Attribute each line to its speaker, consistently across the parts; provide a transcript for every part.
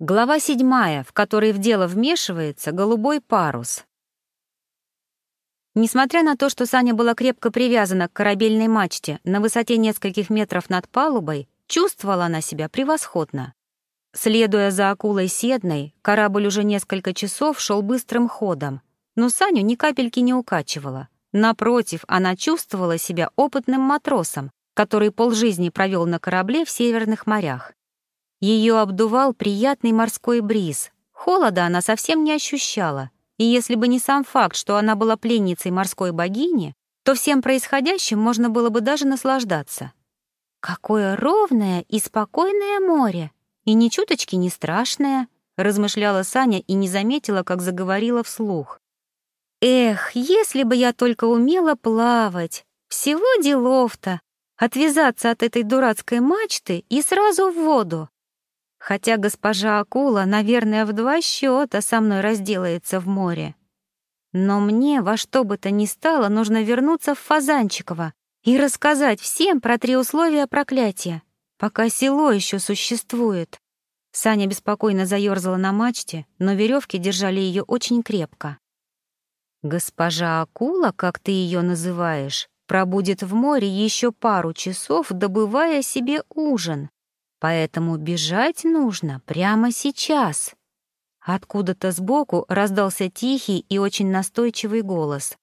Speaker 1: Глава седьмая, в которой в дело вмешивается голубой парус. Несмотря на то, что Саня была крепко привязана к корабельной мачте на высоте нескольких метров над палубой, чувствовала она себя превосходно. Следуя за акулой Седной, корабль уже несколько часов шел быстрым ходом, но Саню ни капельки не укачивала. Напротив, она чувствовала себя опытным матросом, который полжизни провел на корабле в северных морях. Ее обдувал приятный морской бриз. Холода она совсем не ощущала, и если бы не сам факт, что она была пленницей морской богини, то всем происходящим можно было бы даже наслаждаться. «Какое ровное и спокойное море! И ни чуточки не страшное!» — размышляла Саня и не заметила, как заговорила вслух. «Эх, если бы я только умела плавать! Всего делов-то! Отвязаться от этой дурацкой мачты и сразу в воду! Хотя госпожа Акула, наверное, в два счета со мной разделается в море. Но мне во что бы то ни стало нужно вернуться в Фазанчиково и рассказать всем про три условия проклятия, пока село еще существует. Саня беспокойно заерзала на мачте, но веревки держали ее очень крепко. «Госпожа Акула, как ты ее называешь, пробудет в море еще пару часов, добывая себе ужин. Поэтому бежать нужно прямо сейчас. Откуда-то сбоку раздался тихий и очень настойчивый голос.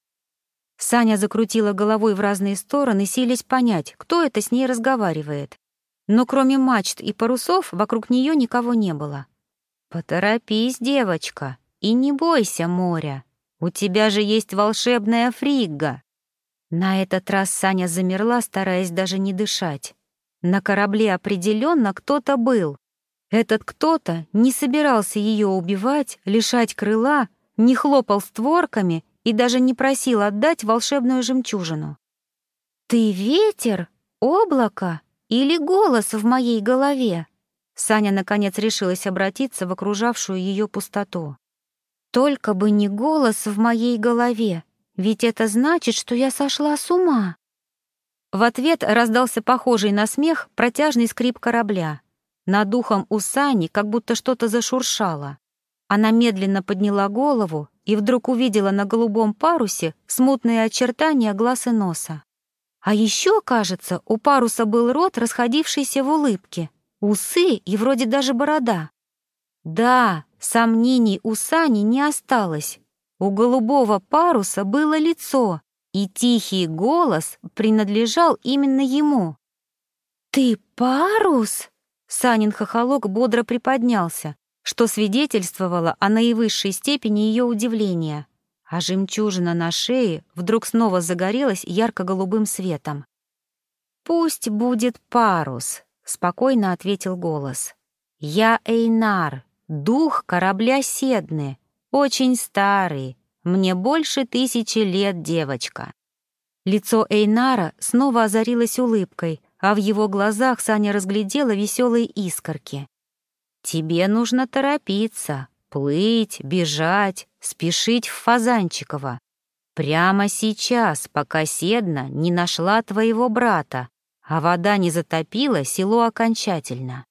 Speaker 1: Саня закрутила головой в разные стороны, силясь понять, кто это с ней разговаривает. Но кроме мачт и парусов вокруг нее никого не было. «Поторопись, девочка, и не бойся моря. У тебя же есть волшебная фригга». На этот раз Саня замерла, стараясь даже не дышать. На корабле определенно кто-то был. Этот кто-то не собирался ее убивать, лишать крыла, не хлопал створками и даже не просил отдать волшебную жемчужину. «Ты ветер, облако или голос в моей голове?» Саня, наконец, решилась обратиться в окружавшую ее пустоту. «Только бы не голос в моей голове, ведь это значит, что я сошла с ума». В ответ раздался похожий на смех протяжный скрип корабля. Над духом у Сани как будто что-то зашуршало. Она медленно подняла голову и вдруг увидела на голубом парусе смутные очертания глаз и носа. А еще, кажется, у паруса был рот, расходившийся в улыбке, усы и вроде даже борода. Да, сомнений у Сани не осталось. У голубого паруса было лицо, и тихий голос принадлежал именно ему. «Ты парус?» Санин хохолок бодро приподнялся, что свидетельствовало о наивысшей степени ее удивления, а жемчужина на шее вдруг снова загорелась ярко-голубым светом. «Пусть будет парус», — спокойно ответил голос. «Я Эйнар, дух корабля Седны, очень старый, мне больше тысячи лет, девочка». Лицо Эйнара снова озарилось улыбкой, а в его глазах Саня разглядела веселые искорки. «Тебе нужно торопиться, плыть, бежать, спешить в Фазанчиково. Прямо сейчас, пока Седна не нашла твоего брата, а вода не затопила село окончательно».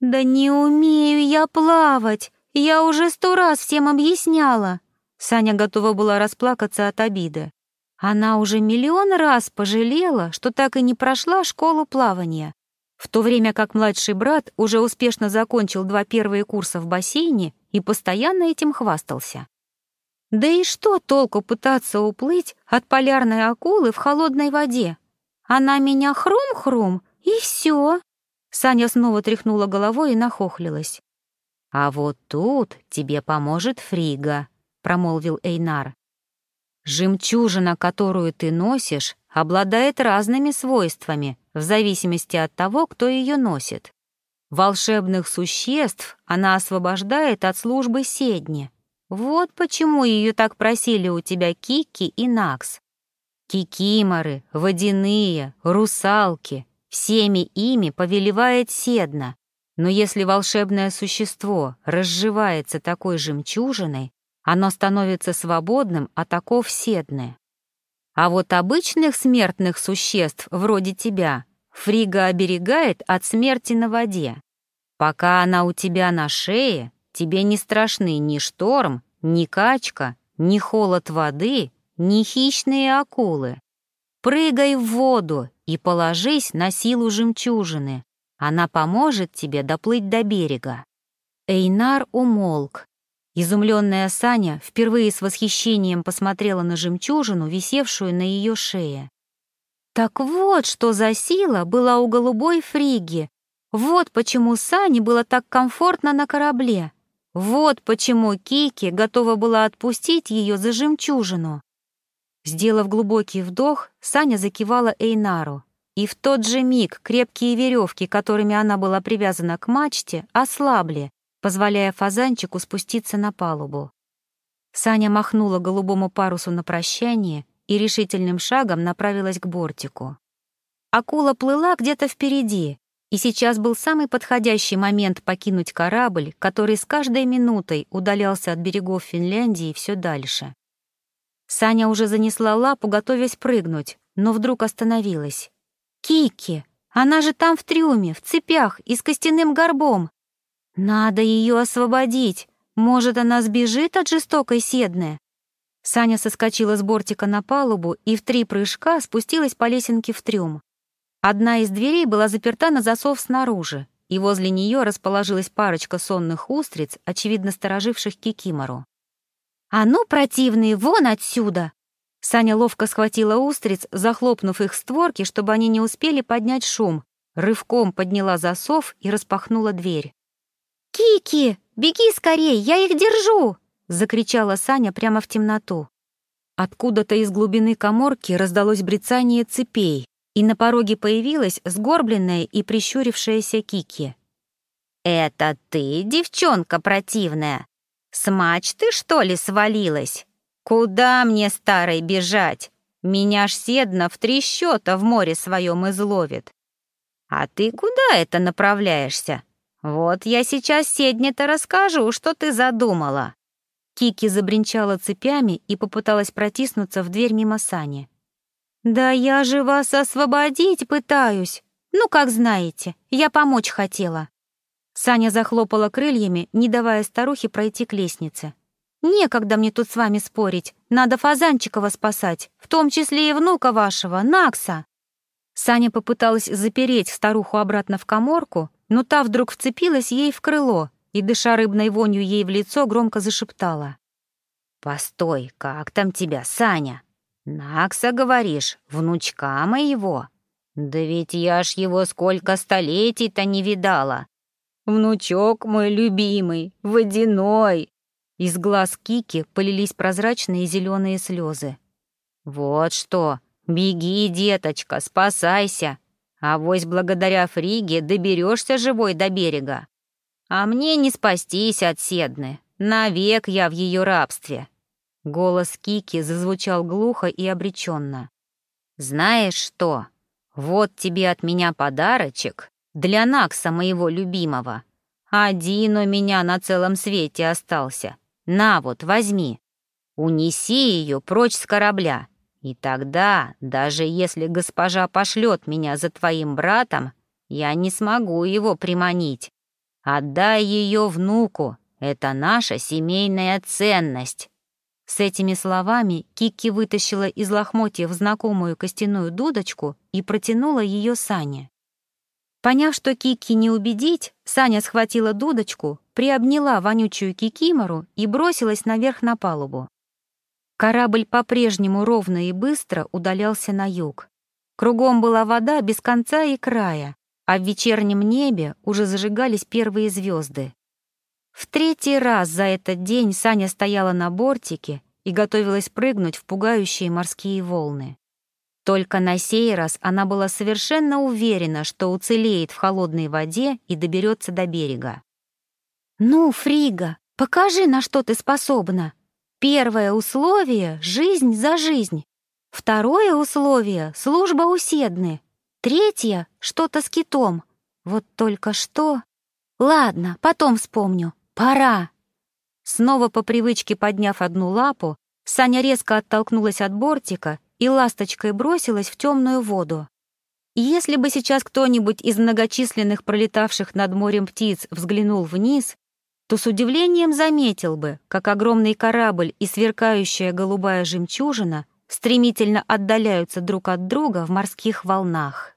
Speaker 1: «Да не умею я плавать, я уже сто раз всем объясняла», Саня готова была расплакаться от обиды. Она уже миллион раз пожалела, что так и не прошла школу плавания, в то время как младший брат уже успешно закончил два первые курса в бассейне и постоянно этим хвастался. Да и что толку пытаться уплыть от полярной акулы в холодной воде? Она меня хрум-хрум, и все. Саня снова тряхнула головой и нахохлилась. «А вот тут тебе поможет Фрига», — промолвил Эйнар. «Жемчужина, которую ты носишь, обладает разными свойствами в зависимости от того, кто ее носит. Волшебных существ она освобождает от службы седни. Вот почему ее так просили у тебя Кики и Накс. Кикиморы, водяные, русалки — всеми ими повелевает седна. Но если волшебное существо разживается такой жемчужиной, оно становится свободным от оков седны. А вот обычных смертных существ, вроде тебя, Фрига оберегает от смерти на воде. Пока она у тебя на шее, тебе не страшны ни шторм, ни качка, ни холод воды, ни хищные акулы. Прыгай в воду и положись на силу жемчужины. Она поможет тебе доплыть до берега. Эйнар умолк. Изумленная Саня впервые с восхищением посмотрела на жемчужину, висевшую на ее шее. Так вот, что за сила была у голубой фриги. Вот почему Сане было так комфортно на корабле. Вот почему Кики готова была отпустить ее за жемчужину. Сделав глубокий вдох, Саня закивала Эйнару. И в тот же миг крепкие веревки, которыми она была привязана к мачте, ослабли, позволяя фазанчику спуститься на палубу. Саня махнула голубому парусу на прощание и решительным шагом направилась к бортику. Акула плыла где-то впереди, и сейчас был самый подходящий момент покинуть корабль, который с каждой минутой удалялся от берегов Финляндии все дальше. Саня уже занесла лапу, готовясь прыгнуть, но вдруг остановилась. «Кики! Она же там в трюме, в цепях и с костяным горбом! Надо ее освободить. Может, она сбежит от жестокой седны. Саня соскочила с бортика на палубу и в три прыжка спустилась по лесенке в трюм. Одна из дверей была заперта на засов снаружи, и возле нее расположилась парочка сонных устриц, очевидно стороживших кикимору. «А ну, противные, вон отсюда!» Саня ловко схватила устриц, захлопнув их створки, чтобы они не успели поднять шум, рывком подняла засов и распахнула дверь. «Кики, беги скорей, я их держу!» — закричала Саня прямо в темноту. Откуда-то из глубины коморки раздалось брецание цепей, и на пороге появилась сгорбленная и прищурившаяся Кики. «Это ты, девчонка противная? С мачты, что ли, свалилась? Куда мне, старой, бежать? Меня ж седно в три счета в море своем изловит. А ты куда это направляешься? «Вот я сейчас Седне-то расскажу, что ты задумала». Кики забринчала цепями и попыталась протиснуться в дверь мимо Сани. «Да я же вас освободить пытаюсь. Ну, как знаете, я помочь хотела». Саня захлопала крыльями, не давая старухе пройти к лестнице. «Некогда мне тут с вами спорить. Надо Фазанчикова спасать, в том числе и внука вашего, Накса». Саня попыталась запереть старуху обратно в коморку, но та вдруг вцепилась ей в крыло и, дыша рыбной вонью ей в лицо, громко зашептала. «Постой, как там тебя, Саня? Накса, говоришь, внучка моего? Да ведь я ж его сколько столетий-то не видала. Внучок мой любимый, водяной!» Из глаз Кики полились прозрачные зеленые слезы. «Вот что, беги, деточка, спасайся, Авось благодаря Фриге доберешься живой до берега. А мне не спастись от Седны. Навек я в ее рабстве. Голос Кики зазвучал глухо и обреченно. «Знаешь что? Вот тебе от меня подарочек для Накса моего любимого. Один у меня на целом свете остался. На вот, возьми. Унеси ее прочь с корабля. И тогда, даже если госпожа пошлет меня за твоим братом, я не смогу его приманить. Отдай ее внуку, это наша семейная ценность». С этими словами Кикки вытащила из лохмотьев знакомую костяную дудочку и протянула ее Сане. Поняв, что Кикки не убедить, Саня схватила дудочку, приобняла вонючую кикимору и бросилась наверх на палубу. Корабль по-прежнему ровно и быстро удалялся на юг. Кругом была вода без конца и края, а в вечернем небе уже зажигались первые звезды. В третий раз за этот день Саня стояла на бортике и готовилась прыгнуть в пугающие морские волны. Только на сей раз она была совершенно уверена, что уцелеет в холодной воде и доберется до берега. «Ну, Фрига, покажи, на что ты способна!» Первое условие — жизнь за жизнь. Второе условие — служба у Седны. Третье — что-то с китом. Вот только что... Ладно, потом вспомню. Пора. Снова по привычке подняв одну лапу, Саня резко оттолкнулась от бортика и ласточкой бросилась в темную воду. Если бы сейчас кто-нибудь из многочисленных пролетавших над морем птиц взглянул вниз, то с удивлением заметил бы, как огромный корабль и сверкающая голубая жемчужина стремительно отдаляются друг от друга в морских волнах.